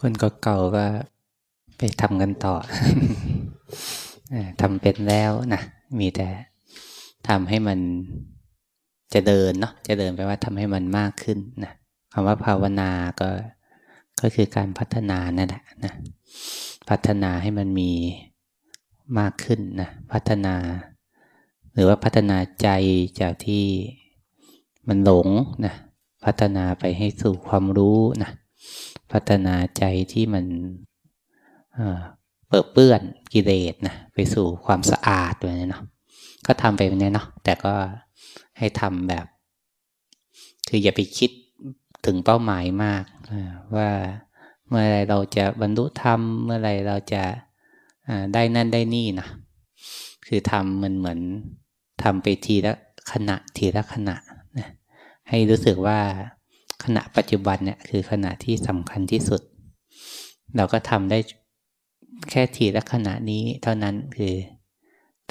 คนก็เก่าก็ไปทำกันต่อทำเป็นแล้วนะมีแต่ทำให้มันจะเดินเนาะจะเดินไปว่าทำให้มันมากขึ้นนะคำว่าภาวนาก็ก็คือการพัฒนานั่นแหละนะพัฒนาให้มันมีมากขึ้นนะพัฒนา หรือว่าพัฒนาใจจากที่มันหลงนะพัฒนาไปให้สู่ความรู้นะ พัฒนาใจที่มันเปิดเปื้อนกิเลสนะไปสู่ความสะอาดแบบนี้เนาะก็ทำไปแบบนี้เนาะแต่ก็ให้ทำแบบ คืออย่าไปคิดถึงเป้าหมายมากว่าเมื่อไรเราจะบรรลุธรรมเมื่อไรเราจะได้นั่นได้นี่นะคือทำมันเหมือนทำไปทีละขณะทีละขณะนะให้รู้สึกว่า ขณะปัจจุบันเนี่ยคือขณะที่สำคัญที่สุด เราก็ทำได้แค่ทีละขณะนี้เท่านั้นคือ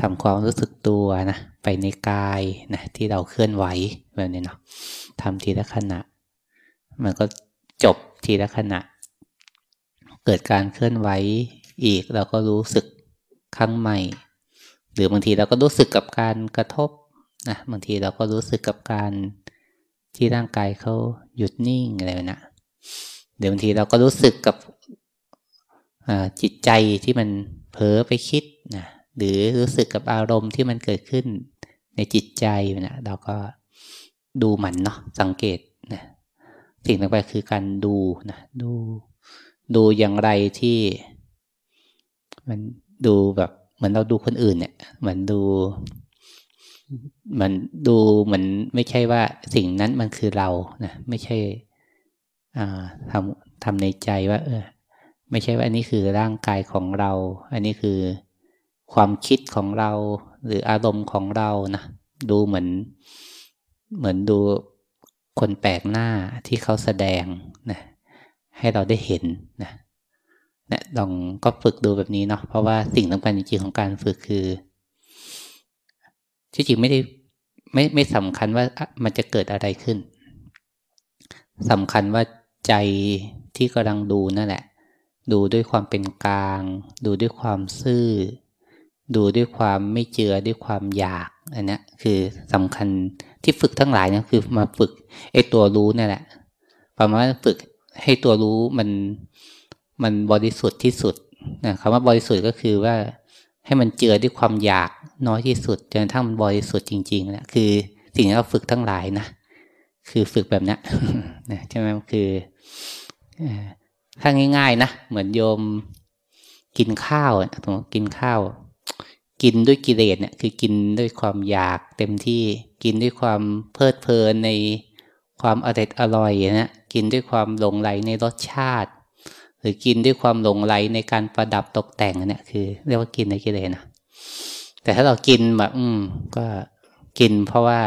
ทำความรู้สึกตัวนะไปในกายนะที่เราเคลื่อนไหวแบบนี้เนาะทำทีละขณะ มันก็จบทีละขณะ เกิดการเคลื่อนไหวอีกเราก็รู้สึกครั้งใหม่ หรือบางทีเราก็รู้สึกกับการกระทบนะบางทีเราก็รู้สึกกับการ ที่ร่างกายเขาหยุดนิ่งอะไรนะเดี๋ยวบางทีเราก็รู้สึกกับจิตใจที่มันเผลอไปคิดนะหรือรู้สึกกับอารมณ์ที่มันเกิดขึ้นในจิตใจนะเราก็ดูมันเนาะสังเกตนะสิ่งต่อไปคือการดูนะดู ดูอย่างไรที่ มันดูแบบเหมือนเราดูคนอื่นเนี่ยเหมือนดู มันดูเหมือนไม่ใช่ว่าสิ่งนั้นมันคือเรานะไม่ใช่อ่าทำทำในใจว่า เออ ไม่ใช่ว่าอันนี้คือร่างกายของเรา อันนี้คือความคิดของเรา หรืออารมณ์ของเรานะดูเหมือน เหมือนดูคนแปลกหน้าที่เขาแสดงนะให้เราได้เห็นนะนะลองก็ฝึกดูแบบนี้เนาะเพราะว่าสิ่งสำคัญจริงๆของการฝึกคือ ที่จริงไม่ได้ไม่ไม่สำคัญว่ามันจะเกิดอะไรขึ้นสำคัญว่าใจที่กำลังดูนั่นแหละ ดูด้วยความเป็นกลาง ดูด้วยความซื่อ ดูด้วยความไม่เจือด้วยความอยากอันนี้คือสำคัญที่ฝึกทั้งหลายนะคือมาฝึกไอ้ตัวรู้นี่แหละประมาณฝึกให้ตัวรู้มันมันบริสุทธิ์ที่สุดนะคำว่าบริสุทธิ์ก็คือว่า ให้มันเจือด้วยความอยากน้อยที่สุดจนทั้งมันบริสุทธิ์จริงๆนะคือสิ่งที่เราฝึกทั้งหลายนะคือฝึกแบบนี้นะใช่ไหมคือถ้าง่าย ๆ นะเหมือนโยมกินข้าวสมมติกินข้าว กินด้วยกิเลสเนี่ย คือกินด้วยความอยากเต็มที่กินด้วยความเพลิดเพลินในความอร่อยอร่อยนะกินด้วยความหลงไหลในรสชาติ หรือกินด้วยความหลงไหลในการประดับตกแต่งเนี่ยคือ เรียกว่ากินในกิเลสนะแต่ถ้าเรากินแบบ อืม ก็กินเพราะว่า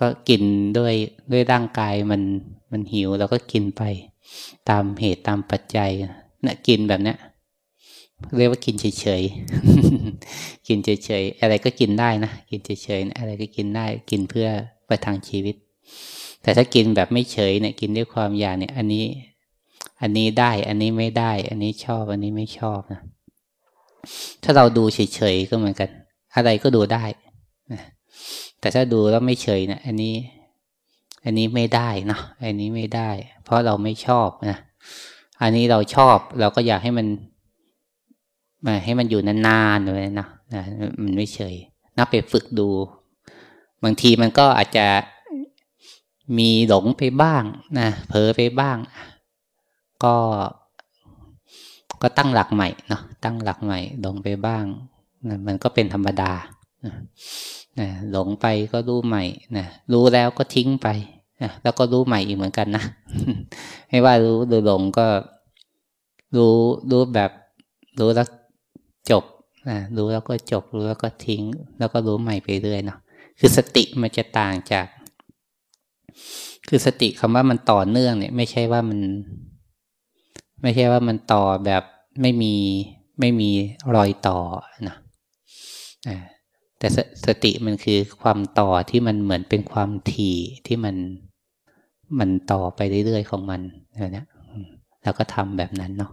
ก็กินด้วยด้วยร่างกายมันมันหิวเราก็กินไปตามเหตุตามปัจจัยนะกินแบบเนี้ยเรียกว่ากินเฉยๆ กินเฉยๆ อะไรก็กินได้นะ กินเฉยๆ อะไรก็กินได้ กินเพื่อไปทางชีวิต แต่ถ้ากินแบบไม่เฉยเนี่ย กินด้วยความอยากเนี่ย อันนี้ อันนี้ได้ อันนี้ไม่ได้ อันนี้ชอบ อันนี้ไม่ชอบนะถ้าเราดูเฉยๆก็เหมือนกัน อะไรก็ดูได้นะแต่ถ้าดูแล้วไม่เฉยนะอันนี้ อันนี้ไม่ได้นะอันนี้ไม่ได้ เพราะเราไม่ชอบนะอันนี้เราชอบ เราก็อยากให้มันมาให้มันอยู่นานๆเลยนะนะมันไม่เฉยนับไปฝึกดู บางทีมันก็อาจจะมีหลงไปบ้างนะเผลอไปบ้าง ก็ก็ตั้งหลักใหม่เนาะตั้งหลักใหม่ลงไปบ้างนะมันก็เป็นธรรมดานะหลงไปก็รู้ใหม่นะรู้แล้วก็ทิ้งไปนะแล้วก็รู้ใหม่อีกเหมือนกันนะไม่ว่ารู้หรือหลงก็รู้รู้แบบรู้แล้วจบนะรู้แล้วก็จบ รู้แล้วก็ทิ้ง แล้วก็รู้ใหม่ไปเรื่อยเนาะคือสติมันจะต่างจาก คือสติคำว่ามันต่อเนื่องเนี่ย ไม่ใช่ว่ามัน ไม่ใช่ว่ามันต่อแบบไม่มีไม่มีรอยต่อนะแต่สสติมันคือความต่อที่มันเหมือนเป็นความถี่ที่มันมันต่อไปเรื่อยๆของมันนะแล้วก็ทำแบบนั้นเนาะ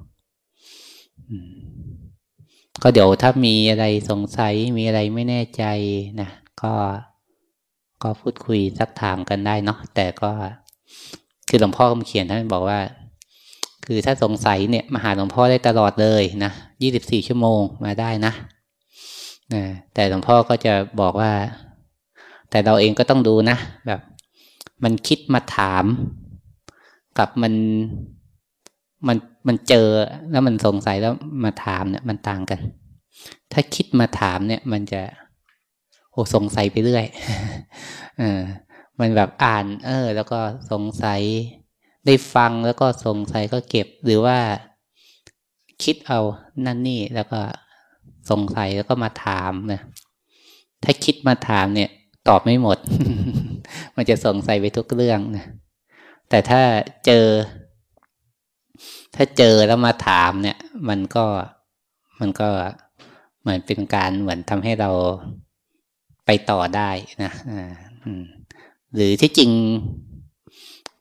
ก็เดี๋ยวถ้ามีอะไรสงสัยมีอะไรไม่แน่ใจนะก็ก็พูดคุยสักถามกันได้เนาะแต่ก็คือหลวงพ่อเขียนท่านบอกว่า คือถ้าสงสัยเนี่ยมาหาหลวงพ่อได้ตลอดเลยนะยี่สิบสี่ชั่วโมงมาได้นะนะแต่หลวงพ่อก็จะบอกว่า แต่เราเองก็ต้องดูนะ แบบ มันคิดมาถาม กับมันมันมันเจอแล้วมันสงสัยแล้วมาถามเนี่ย มันต่างกัน ถ้าคิดมาถามเนี่ย มันจะ โอ้สงสัยไปเรื่อยเออมันแบบอ่าน เออ แล้วก็สงสัย ได้ฟังแล้วก็สงสัยก็เก็บ หรือว่าคิดเอานั่นนี่แล้วก็สงสัยแล้วก็มาถามนะถ้าคิดมาถามเนี่ย ตอบไม่หมด มันจะสงสัยไปทุกเรื่องนะแต่ถ้าเจอ ถ้าเจอแล้วมาถามเนี่ย มันก็มันก็เหมือนเป็นการเหมือนทำให้เราไปต่อได้นะหรือที่จริง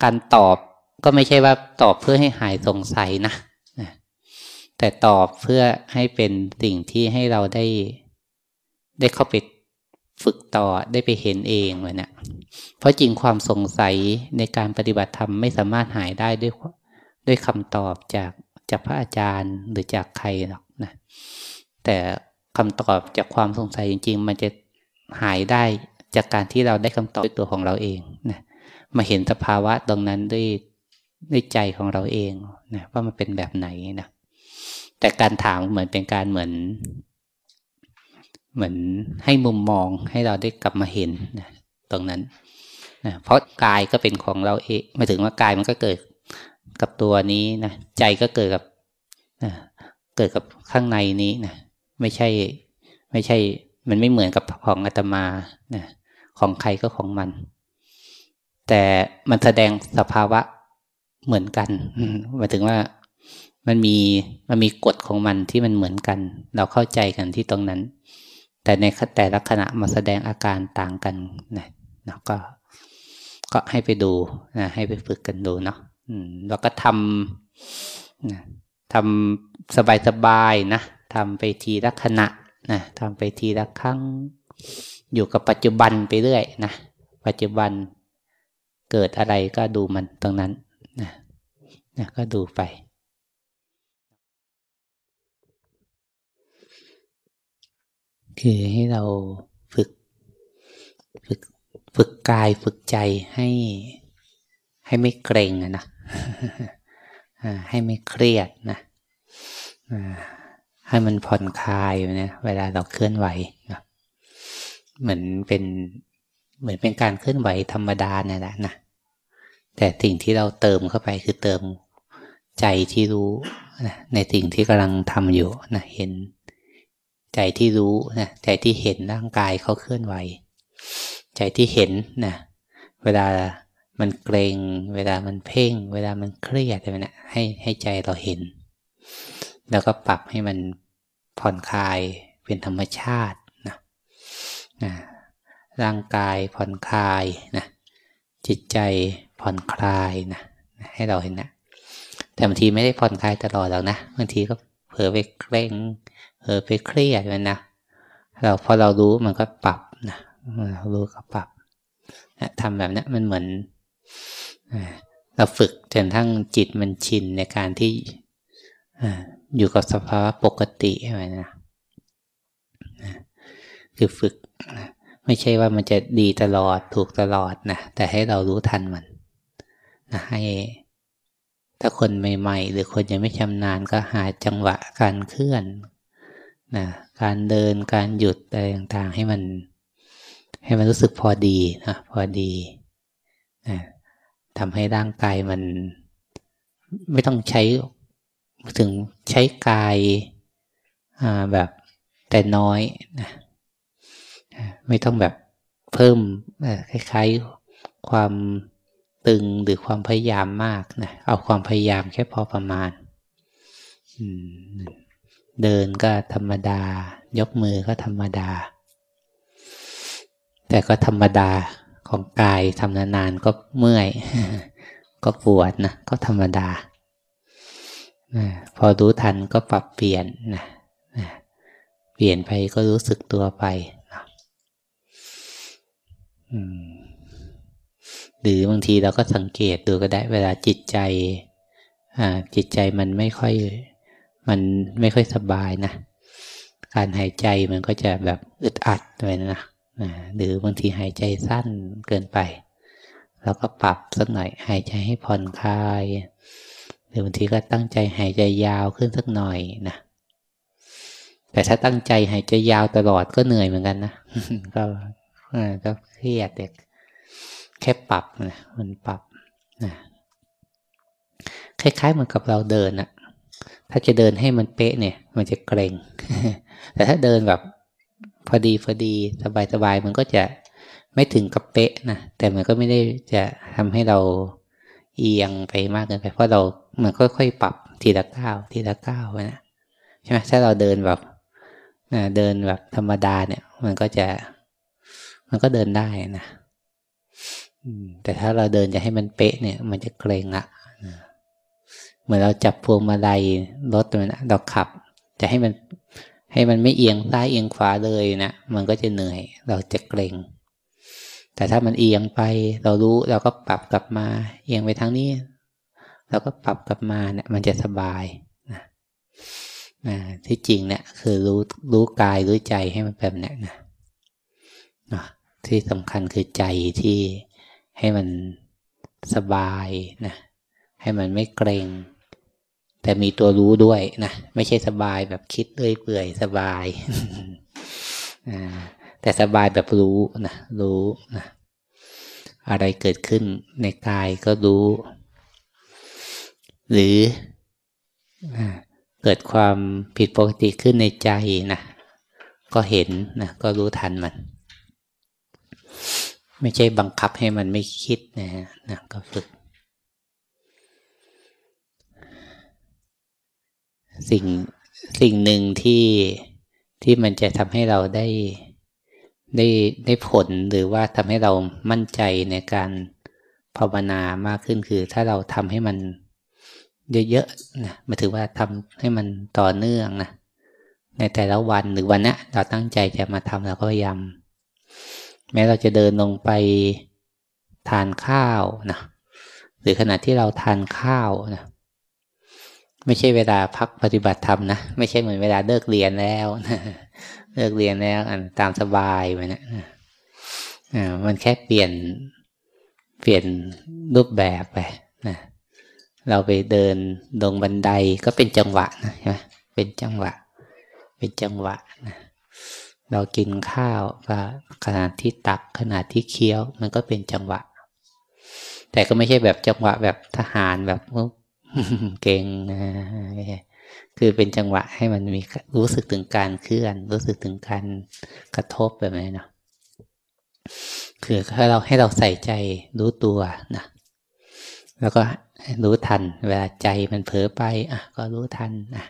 การตอบ ก็ไม่ใช่ว่าตอบเพื่อให้หายสงสัยนะแต่ตอบเพื่อให้เป็นสิ่งที่ให้เราได้ ได้เข้าไปฝึกต่อได้ไปเห็นเองเลยเนะเพราะจริงความสงสัยในการปฏิบัติธรรมไม่สามารถหายได้ด้วยด้วยคำตอบจากจากพระอาจารย์หรือจากใครหรอกนะ แต่คำตอบจากความสงสัยจริง ๆ มันจะหายได้จากการที่เราได้คำตอบด้วยตัวของเราเองนะมาเห็นสภาวะตรงนั้นด้วย ด้วยใจของเราเองนะว่ามันเป็นแบบไหนนะแต่การถามเหมือนเป็นการเหมือน เหมือนให้มุมมองให้เราได้กลับมาเห็นนะตรงนั้นนะเพราะกายก็เป็นของเราเองมาถึงว่ากายมันก็เกิดกับตัวนี้นะใจก็เกิดกับนะเกิดกับข้างในนี้นะไม่ใช่ไม่ใช่ มันไม่เหมือนกับของอาตมานะของใครก็ของมัน แต่มันแสดงสภาวะ เหมือนกันหมายถึงว่ามันมีมันมีกฎของมันที่มันเหมือนกัน เราเข้าใจกันที่ตรงนั้น แต่ในแต่ละขณะมาแสดงอาการต่างกันนะนะก็ก็ให้ไปดูนะให้ไปฝึกกันดูเนาะเราก็ทำนะทำสบายๆนะทำไปทีละขณะนะทำไปทีละครั้ง อยู่กับปัจจุบันไปเรื่อยนะปัจจุบันเกิดอะไรก็ดูมันตรงนั้น นะนะก็ดูไป คือให้เราฝึก ฝึกฝึกกายฝึกใจให้ให้ไม่เกรงนะให้ไม่เครียดนะให้มันผ่อนคลายนะเวลาเราเคลื่อนไหวนะเหมือนเป็นเหมือนเป็นการเคลื่อนไหวธรรมดาเนี่ยแหละนะ แต่สิ่งที่เราเติมเข้าไปคือเติมใจที่รู้นะในสิ่งที่กำลังทำอยู่นะเห็น ใจที่รู้นะใจที่เห็นร่างกายเขาเคลื่อนไหว ใจที่เห็นนะเวลามันเกรงเวลามันเพ่ง เวลามันเครียดอะไรนะให้ให้ใจเราเห็น แล้วก็ปรับให้มันผ่อนคลายเป็นธรรมชาตินะนะร่างกายผ่อนคลายนะจิตใจ ผ่อนคลายนะให้เราเห็นนะแต่บางทีไม่ได้ผ่อนคลายตลอดหรอกนะบางทีก็เผลอไปเกรงเออไปเครียดมันนะเราพอเรารู้มันก็ปรับนะเรารู้ก็ปรับนะทำแบบนี้มันเหมือนเราฝึกจนทั้งจิตมันชินในการที่อยู่กับสภาวะปกติใช่ไหมนะคือฝึก ไม่ใช่ว่ามันจะดีตลอดถูกตลอดนะแต่ให้เรารู้ทันมัน ให้ถ้าคนใหม่ๆ หรือคนยังไม่ชำนาญก็หาจังหวะการเคลื่อนนะการเดินการหยุดอะไรต่างๆ ให้มัน ให้มันรู้สึกพอดีนะพอดีนะทำให้ร่างกายมัน ไม่ต้องใช้ถึงใช้กายแบบแต่น้อยนะไม่ต้องแบบเพิ่มคล้ายๆความ ตึงหรือความพยายามมากนะเอาความพยายามแค่พอประมาณเดินก็ธรรมดา ยกมือก็ธรรมดา แต่ก็ธรรมดาของกายทำนานๆก็เมื่อย ก็ปวดนะก็ธรรมดาพอรู้ทันก็ปรับเปลี่ยนนะเปลี่ยนไปก็รู้สึกตัวไปนะ หรือบางทีเราก็สังเกตดูก็ได้เวลาจิตใจจิตใจมันไม่ค่อยมันไม่ค่อยสบายนะการหายใจมันก็จะแบบอึดอัดไปนะหรือบางทีหายใจสั้นเกินไปแล้วก็ปรับสักหน่อยหายใจให้ผ่อนคลาย หรือบางทีก็ตั้งใจหายใจยาวขึ้นสักหน่อยนะแต่ถ้าตั้งใจหายใจยาวตลอดก็เหนื่อยเหมือนกันนะก็ก็เครียดแต่ แค่ปรับนะมันปรับนะคล้ายๆเหมือนกับเราเดินอะถ้าจะเดินให้มันเป๊ะเนี่ย มันจะเกรง แต่ถ้าเดินแบบพอดีพอดีสบายๆมันก็จะไม่ถึงกับเป๊ะนะแต่มันก็ไม่ได้จะทำให้เราเอียงไปมากเกินไปเพราะเรามันค่อยๆปรับทีละก้าวทีละก้าวนะใช่ไหมถ้าเราเดินแบบเดินแบบธรรมดาเนี่ย มันก็จะมันก็เดินได้นะ แต่ถ้าเราเดินจะให้มันเป๊ะเนี่ย มันจะเกรงอะเหมือนเราจับพวงมาลัยรถมันเราขับ จะให้มันให้มันไม่เอียงซ้ายเอียงขวาเลยนะมันก็จะเหนื่อย เราจะเกรงแต่ถ้ามันเอียงไป เรารู้เราก็ปรับกลับมา เอียงไปทางนี้ เราก็ปรับกลับมาเนี่ย มันจะสบายนะนะที่จริงเนี่ยคือรู้รู้กายรู้ใจให้มันแบบนี้นะนะที่สำคัญคือใจที่ ให้มันสบายนะให้มันไม่เกรงแต่มีตัวรู้ด้วยนะไม่ใช่สบายแบบคิดเลื่อยเปื่อยสบายแต่สบายแบบรู้นะรู้นะอะไรเกิดขึ้นในกายก็รู้ หรือเกิดความผิดปกติขึ้นในใจนะก็เห็นนะก็รู้ทันมัน ไม่ใช่บังคับให้มันไม่คิดนะฮะนะก็ฝึก สิ่งสิ่งหนึ่งที่ที่มันจะทำให้เราได้ได้ได้ผลหรือว่าทำให้เรามั่นใจในการภาวนามากขึ้นคือ ถ้าเราทำให้มันเยอะๆนะมาถือว่าทำให้มันต่อเนื่องนะในแต่ละวันหรือวันนี้เราตั้งใจจะมาทำเราก็พยายาม แม้เราจะเดินลงไปทานข้าวนะหรือขณะที่เราทานข้าวนะไม่ใช่เวลาพักปฏิบัติธรรมนะไม่ใช่เหมือนเวลาเลิกเรียนแล้วเลิกเรียนแล้วอันตามสบายไปนะมันแค่เปลี่ยนเปลี่ยนรูปแบบไปนะเราไปเดินลงบันไดก็เป็นจังหวะนะใช่ไหมเป็นจังหวะ เป็นจังหวะ เรากินข้าวก็ขนาดที่ตักขนาดที่เคี้ยว มันก็เป็นจังหวะ แต่ก็ไม่ใช่แบบจังหวะแบบทหารแบบเก่งนะคือเป็นจังหวะให้มันมีรู้สึกถึงการเคลื่อน รู้สึกถึงการกระทบแบบนี้เนาะคือให้เราให้เราใส่ใจรู้ตัวนะแล้วก็รู้ทัน เวลาใจมันเผลอไป อะ ก็รู้ทันนะ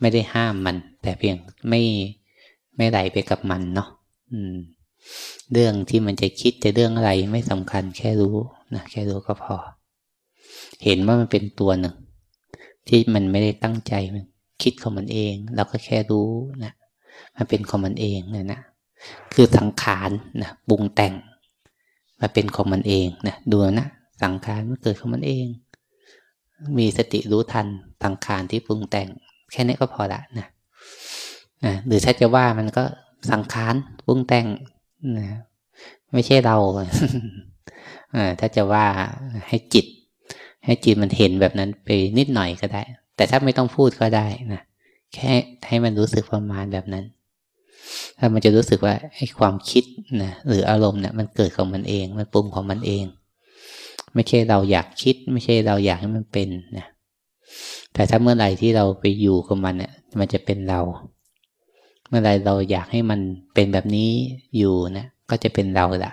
ไม่ได้ห้ามมัน แต่เพียงไม่ ไม่ไหลไปกับมันเนาะเรื่องที่มันจะคิดจะเรื่องอะไรไม่สำคัญแค่รู้นะแค่รู้ก็พอ เห็นว่ามันเป็นตัวหนึ่ง ที่มันไม่ได้ตั้งใจมันคิดของมันเอง เราก็แค่รู้นะมันเป็นของมันเองนะนะคือสังขารนะปรุงแต่งมาเป็นของมันเองนะดูนะสังขารมันเกิดของมันเอง มีสติรู้ทันสังขารที่ปรุงแต่ง แค่นี้ก็พอละนะ หรือถ้าจะว่ามันก็สังขารปรุงแต่งนะไม่ใช่เราถ้าจะว่าให้จิต ให้จิตมันเห็นแบบนั้นไปนิดหน่อยก็ได้ แต่ถ้าไม่ต้องพูดก็ได้นะแค่ให้มันรู้สึกประมาณแบบนั้น ถ้ามันจะรู้สึกว่าไอ้ความคิดนะหรืออารมณ์เนี่ยมันเกิดของมันเอง มันปรุงของมันเอง ไม่ใช่เราอยากคิด ไม่ใช่เราอยากให้มันเป็นนะแต่ถ้าเมื่อไหร่ที่เราไปอยู่กับมันเนี่ยมันจะเป็นเรา เมื่อไรเราอยากให้มันเป็นแบบนี้อยู่นะก็จะเป็นเราละ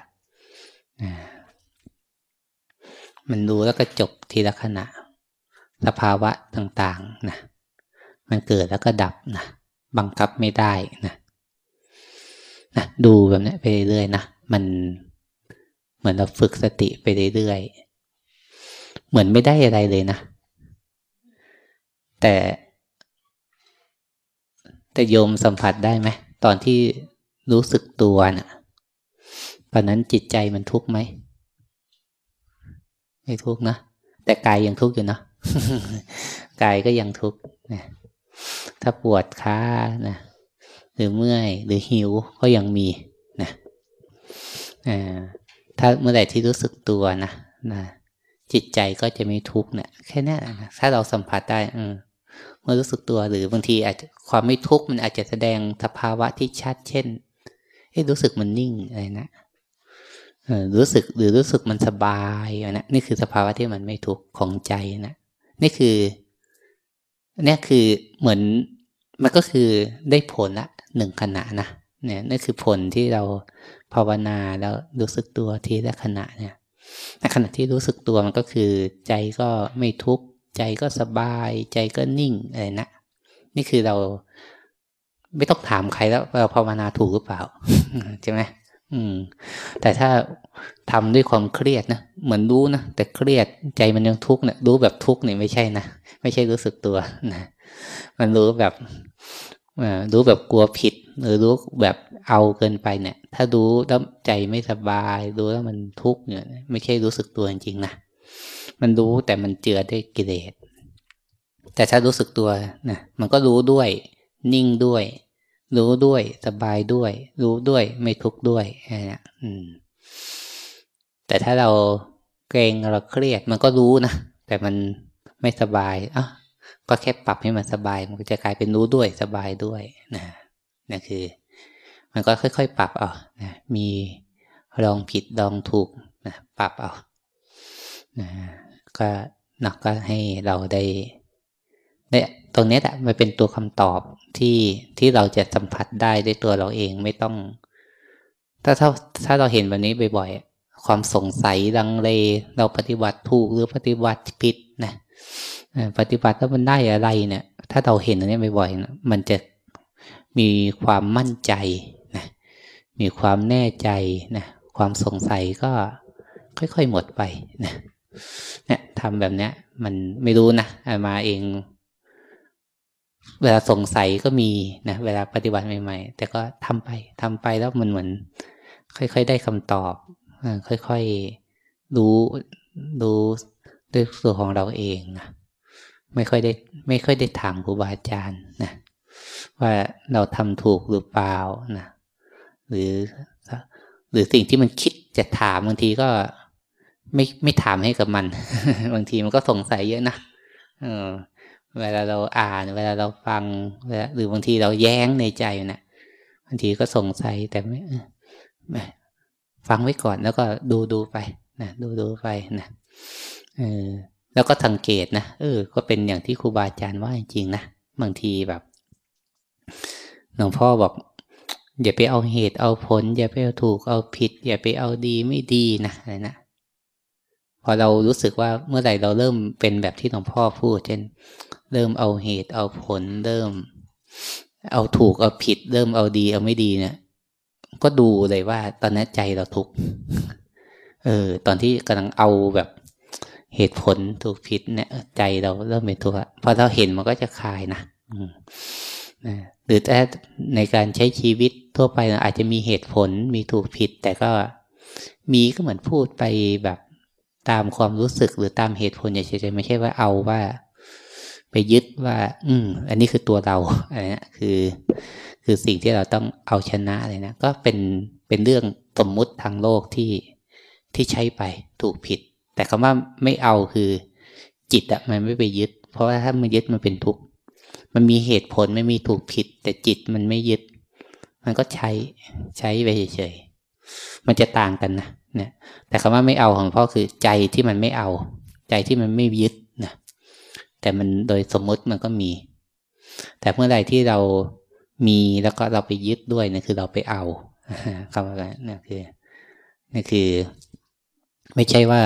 มันดูแล้วก็จบทีละขณะ สภาวะต่างๆนะมันเกิดแล้วก็ดับนะบังคับไม่ได้นะนะดูแบบนี้ไปเรื่อยๆนะมันเหมือนเราฝึกสติไปเรื่อยๆเหมือนไม่ได้อะไรเลยนะ แต่ แต่โยมสัมผัสได้ไหมตอนที่รู้สึกตัวนะ่ะตอนนั้นจิตใจมันทุกข์ไหมไม่ทุกข์นะแต่กายยังทุกข์อยู่เนาะกายก็ยังทุกข์นะถ้าปวดขานะหรือเมื่อยหรือหิวก็ยังมีนะถ้าเมื่อไหร่ที่รู้สึกตัวนะนะจิตใจก็จะไม่ทุกข์เนะี่ยแค่นี้นะถ้าเราสัมผัสได้ออ เมื่อรู้สึกตัวหรือบางทีอาจจะความไม่ทุกข์มันอาจจะแสดงสภาวะที่ชัด เช่นเฮ้รู้สึกมันนิ่งอะไรนะรู้สึกหรือรู้สึกมันสบายนะนี่คือสภาวะที่มันไม่ทุกข์ของใจนะนี่คือนี่คือเหมือนมันก็คือได้ผลละหนึ่งขณะนะเนี่ยนี่คือผลที่เราภาวนาแล้วรู้สึกตัวทีละขณะเนี่ยขณะที่รู้สึกตัวมันก็คือใจก็ไม่ทุกข์ ใจก็สบาย ใจก็นิ่งอะไรนะนี่คือเราไม่ต้องถามใครแล้วเราภาวนาถูกหรือเปล่าใช่ไหมอืม แต่ถ้าทำด้วยความเครียดนะเหมือนรู้นะแต่เครียดใจมันยังทุกข์เนะี่ยรู้แบบทุกข์เนี่ยไม่ใช่นะไม่ใช่รู้สึกตัวนะมันรู้แบบรู้แบบกลัวผิด หรือรู้แบบเอาเกินไปเนี่ย ถ้ารู้แล้วใจไม่สบาย รู้แล้วมันทุกข์เนี่ย ไม่ใช่รู้สึกตัวจริงๆนะ มันรู้แต่มันเจือด้วยกิเลสแต่ถ้ารู้สึกตัวนะมันก็รู้ด้วย นิ่งด้วย รู้ด้วย สบายด้วย รู้ด้วย ไม่ทุกข์ด้วยนะอืม แต่ถ้าเราเกรงเราเครียด มันก็รู้นะแต่มันไม่สบายอะก็แค่ปรับให้มันสบาย มันจะกลายเป็นรู้ด้วยสบายด้วยนะนั่นคือ มันก็ค่อย ๆ ปรับเอานะมีลองผิดลองถูกนะปรับเอานะ ก็นักก็ให้เราได้เนี่ยตรงนี้แหละมันเป็นตัวคำตอบที่ที่เราจะสัมผัสได้ด้วยตัวเราเองไม่ต้อง ถ้าถ้าถ้าเราเห็นแบบนี้บ่อยๆ ความสงสัยดังเลเราปฏิบัติถูกหรือปฏิบัติผิดนะปฏิบัติแล้วมันได้อะไรเนี่ย ถ้าเราเห็นอันนี้บ่อยๆนะมันจะมีความมั่นใจนะมีความแน่ใจนะความสงสัยก็ค่อยๆหมดไปนะ เนี่ยทำแบบเนี้ย มันไม่รู้นะมาเอง เวลาสงสัยก็มีนะเวลาปฏิบัติใหม่ ๆ แต่ก็ทำไปทำไปแล้วมันเหมือน ค่อยๆได้คำตอบค่อยๆรู้รู้ด้วยตัวของเราเองนะไม่ค่อยได้ ไม่ค่อยได้ถามครูบาอาจารย์นะว่าเราทำถูกหรือเปล่านะหรือ หรือสิ่งที่มันคิดจะถามบางทีก็ ไม่ไม่ถามให้กับมัน บางทีมันก็สงสัยเยอะนะเออ เวลาเราอ่าน เวลาเราฟังหรือบางทีเราแย้งในใจนะบางทีก็สงสัยแต่ไม่ฟังไว้ก่อนแล้วก็ดูดูไปนะดูดูไปนะเออแล้วก็สังเกตนะเออ ก็เป็นอย่างที่ครูบาอาจารย์ว่าจริงๆนะบางทีแบบหลวงพ่อบอกอย่าไปเอาเหตุเอาผล อย่าไปเอาถูกเอาผิด อย่าไปเอาดีไม่ดีนะอะไรนะ พอเรารู้สึกว่าเมื่อไหร่เราเริ่มเป็นแบบที่หลวงพ่อพูด เช่น เริ่มเอาเหตุเอาผล เริ่ม เอาถูกเอาผิด เริ่มเอาดีเอาไม่ดีเนี่ย ก็ดูเลยว่าตอนนี้ใจเราทุกข์เออ ตอนที่กำลังเอาแบบเหตุผลถูกผิดเนี่ย ใจเราเริ่มเป็นทุกข์พอเราเห็นมันก็จะคลายนะหรือแต่ในการใช้ชีวิตทั่วไปอาจจะมีเหตุผลมีถูกผิด แต่ก็มีก็เหมือนพูดไปแบบ ตามความรู้สึกหรือตามเหตุผลเฉยๆไม่ใช่ว่าเอาว่า ไปยึดว่า อืม อันนี้คือตัวเราอะไรนะคือ คือสิ่งที่เราต้องเอาชนะเลยนะก็เป็นเป็นเรื่องสมมุติทางโลกที่ที่ใช้ไปถูกผิด แต่คำว่าไม่เอาคือ จิตอะมันไม่ไปยึด เพราะว่าถ้ามันยึดมันเป็นทุกข์มันมีเหตุผลไม่มีถูกผิด แต่จิตมันไม่ยึด มันก็ใช้ใช้ไปเฉยๆมันจะต่างกันนะ นี่ยแต่คำว่าไม่เอาของพ่อคือใจที่มันไม่เอา ใจที่มันไม่ยึดนะแต่มันโดยสมมติมันก็มี แต่เมื่อใดที่เรามีแล้วก็เราไปยึดด้วยนะคือเราไปเอาคำว่านี่คือนี่คือ ไม่ใช่ว่า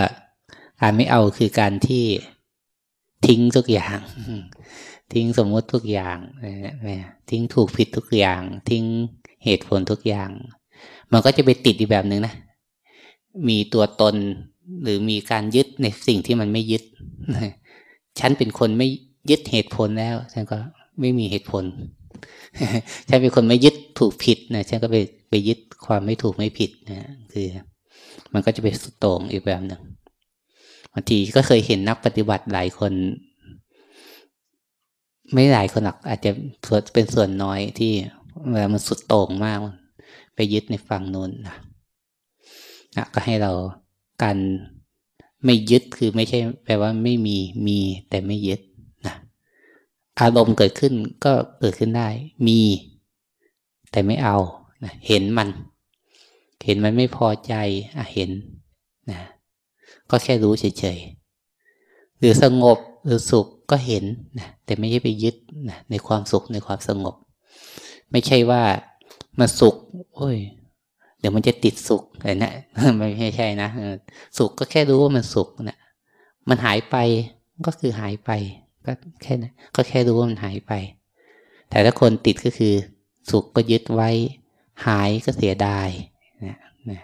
การไม่เอาคือการที่ทิ้งทุกอย่าง ทิ้งสมมติทุกอย่างทิ้งถูกผิดทุกอย่าง ทิ้งเหตุผลทุกอย่าง มันก็จะไปติดอีกแบบหนึ่งนะ มีตัวตน หรือมีการยึดในสิ่งที่มันไม่ยึดฉันเป็นคนไม่ยึดเหตุผลแล้วฉันก็ไม่มีเหตุผลฉันเป็นคนไม่ยึดถูกผิดนะฉันก็ไปไปยึดความไม่ถูกไม่ผิดนะคือ มันก็จะเป็นสุดโต่งอีกแบบหนึ่งบางทีก็เคยเห็นนักปฏิบัติหลายคน ไม่หลายคนหรอกอาจจะเป็นส่วนน้อยที่เวลามันสุดโต่งมาก ไปยึดในฝั่งนู้นนะ ก็ให้เราการไม่ยึดคือไม่ใช่แปลว่าไม่มีมีแต่ไม่ยึดนะอารมณ์เกิดขึ้นก็เกิดขึ้นได้ มี แต่ไม่เอานะเห็นมัน เห็นมันไม่พอใจอะเห็นนะก็แค่รู้เฉยๆหรือสงบหรือสุขก็เห็นนะแต่ไม่ใช่ไปยึดนะในความสุขในความสงบ ไม่ใช่ว่ามันสุข โอ้ย เดี๋ยวมันจะติดสุขอะไรนะไม่ใช่นะสุขก็แค่รู้ว่ามันสุขนะมันหายไปก็คือหายไป ก็แค่นะก็แค่รู้ว่ามันหายไป แต่ถ้าคนติดก็คือ สุขก็ยึดไว้ หายก็เสียดายนะนะ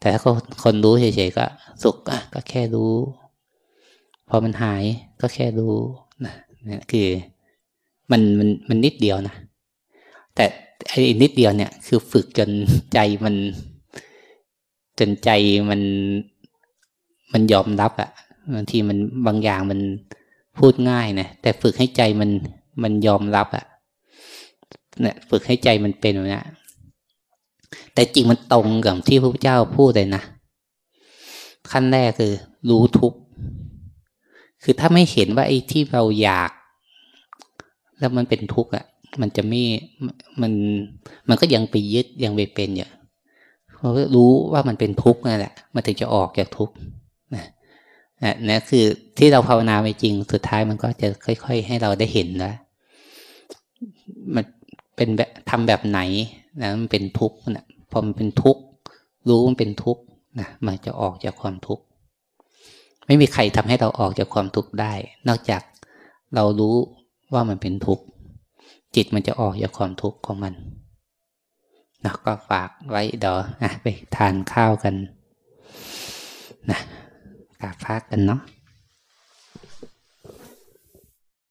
แต่ถ้าคนคนรู้เฉยๆก็ สุขก็แค่รู้ พอมันหายก็แค่รู้นะนี่คือมันมันมันนิดเดียวนะ แต่ไอ้นิดเดียวเนี่ย คือฝึกจนใจมัน จนใจมัน มันยอมรับอะบางทีมันบางอย่างมันพูดง่ายนะแต่ฝึกให้ใจมันมันยอมรับอะเนี่ยฝึกให้ใจมันเป็นแบบนี้แต่จริงมันตรงกับที่พระพุทธเจ้าพูดเลยนะขั้นแรกคือ รู้ทุกคือถ้าไม่เห็นว่าไอ้ที่เราอยาก แล้วมันเป็นทุกข์อะ มันจะไม่มันมันก็ยังไปยึดยังไปเป็นอยู่เพราะรู้ว่ามันเป็นทุกข์นั่นแหละ มันถึงจะออกจากทุกข์นะนะนะคือที่เราภาวนาไปจริงสุดท้ายมันก็จะค่อย ๆ ให้เราได้เห็นแล้วมันเป็นแบบทำแบบไหนนะมันเป็นทุกข์นะพอมันเป็นทุกข์รู้มันเป็นทุกข์นะมันจะออกจากความทุกข์ไม่มีใครทำให้เราออกจากความทุกข์ได้ นอกจากเรารู้ว่ามันเป็นทุกข์ จิตมันจะออกจากความทุกข์ของมันนะก็ฝากไว้เดี๋ยวนะไปทานข้าวกันนะกาพักกันเนาะ